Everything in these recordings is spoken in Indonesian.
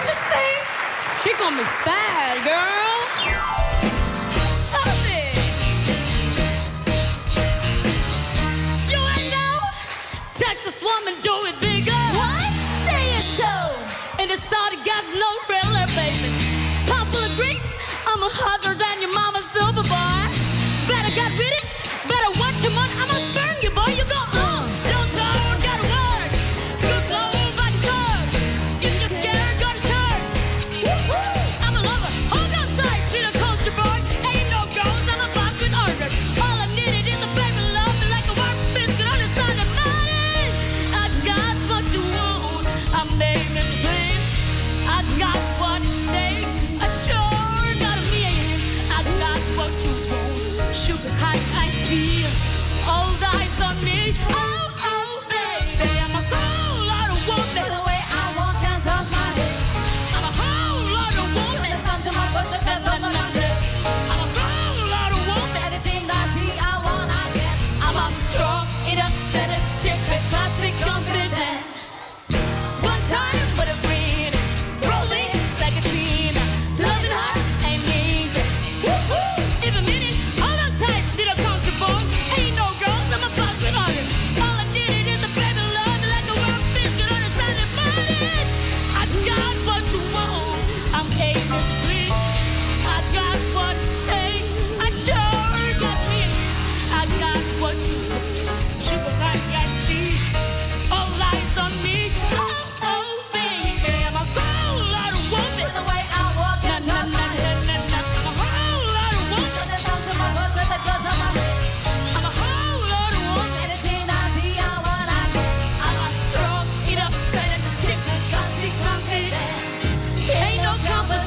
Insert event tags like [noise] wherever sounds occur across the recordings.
What you say? She call me fat, girl. Stop it. You ain't know Texas woman do it bigger. What? Say it so. And the Saudi guy's no realer, baby. Pop full of greens, I'm a hotter than your mama's silver boy. Better get with it, better watch your money. I'ma burn eyes, all eyes on me.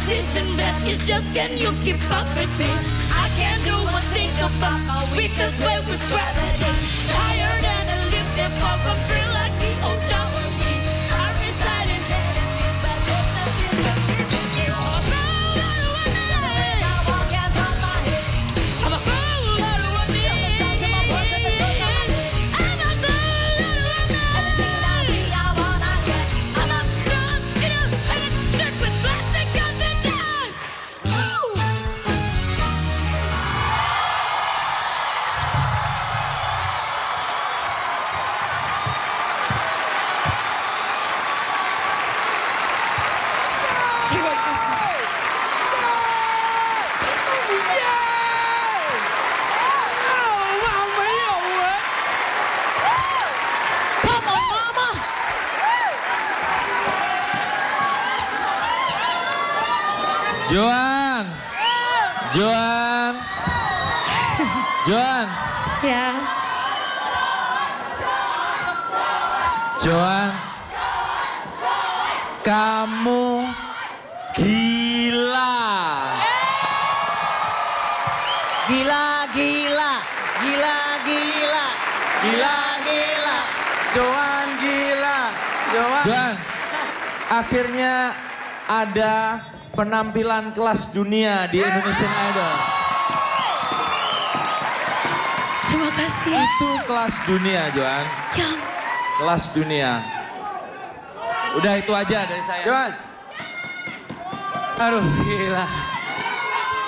Competition, man. It's just can you keep up with me? I can't do one thing about my weakest way with gravity. Higher than a lift, from Joan. Joan. Joan. Ya. Joan. Kamu gila. Gila, gila, gila, gila, gila, gila. Joan gila. Joan. Joan. Akhirnya ada penampilan kelas dunia di Indonesian Idol. Terima kasih. Itu kelas dunia, Joan. Ya. Kelas dunia. Udah itu aja dari saya. Joan. Aduh gila.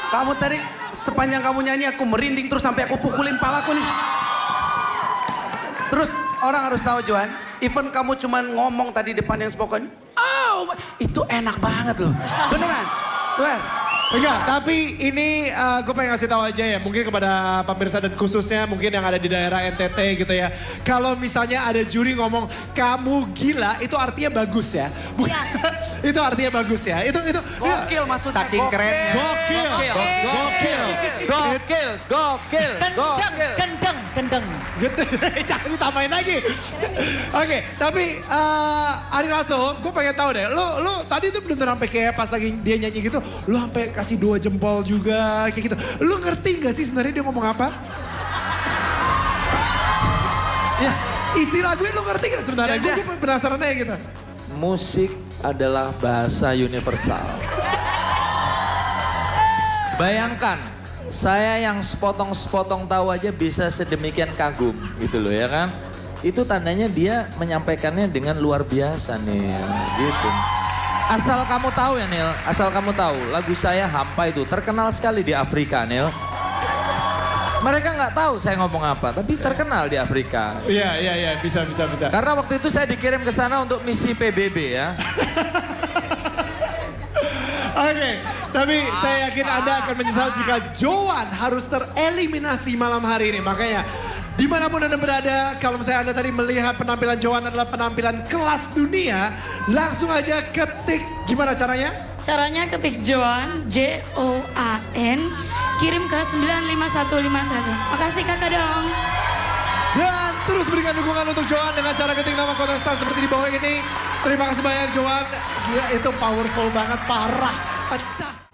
Kamu tadi sepanjang kamu nyanyi aku merinding terus sampai aku pukulin palaku nih. Terus orang harus tahu Joan, even kamu cuman ngomong tadi depan yang spoken, oh itu enak banget loh. Beneran. Joan. Enggak, tapi ini gue pengen ngasih tahu aja ya, mungkin kepada pemirsa dan khususnya mungkin yang ada di daerah NTT gitu ya. Kalau misalnya ada juri ngomong kamu gila, itu artinya bagus ya. Bukan, [laughs] itu artinya bagus ya. Itu itu Gokil maksudnya. Saking gokil. kerennya. Gokil, gokil, Gokil, gokil, gokil. Gendeng, gendeng. [laughs] Jangan ditambahin lagi. Oke, tapi eh Ari Lasso, gue pengen tahu deh, lu lu tadi tuh bener sampai kayak pas lagi dia nyanyi gitu, lu sampai kasih dua jempol juga kayak gitu. Lu ngerti gak sih sebenarnya dia ngomong apa? Ya, Isi lagunya lu ngerti gak sebenarnya? Ya, Gue ya. penasaran aja gitu. Musik adalah bahasa universal. [laughs] Bayangkan, saya yang sepotong-sepotong tahu aja bisa sedemikian kagum gitu loh ya kan. Itu tandanya dia menyampaikannya dengan luar biasa nih gitu. Asal kamu tahu ya Nil, asal kamu tahu lagu saya Hampa itu terkenal sekali di Afrika Nil. Mereka nggak tahu saya ngomong apa, tapi terkenal di Afrika. Iya, iya, iya, bisa, bisa, bisa. Karena waktu itu saya dikirim ke sana untuk misi PBB ya. [laughs] Oke, tapi saya yakin Anda akan menyesal jika Joan harus tereliminasi malam hari ini. Makanya di mana pun Anda berada, kalau misalnya Anda tadi melihat penampilan Joan adalah penampilan kelas dunia, langsung aja ketik gimana caranya? Caranya ketik Joan, J O A N, kirim ke 95151. Makasih kakak dong. Dan terus berikan dukungan untuk Joan dengan cara ketik nama kontestan seperti di bawah ini. Terima kasih banyak Joan. Gila itu powerful banget, parah. Pecah.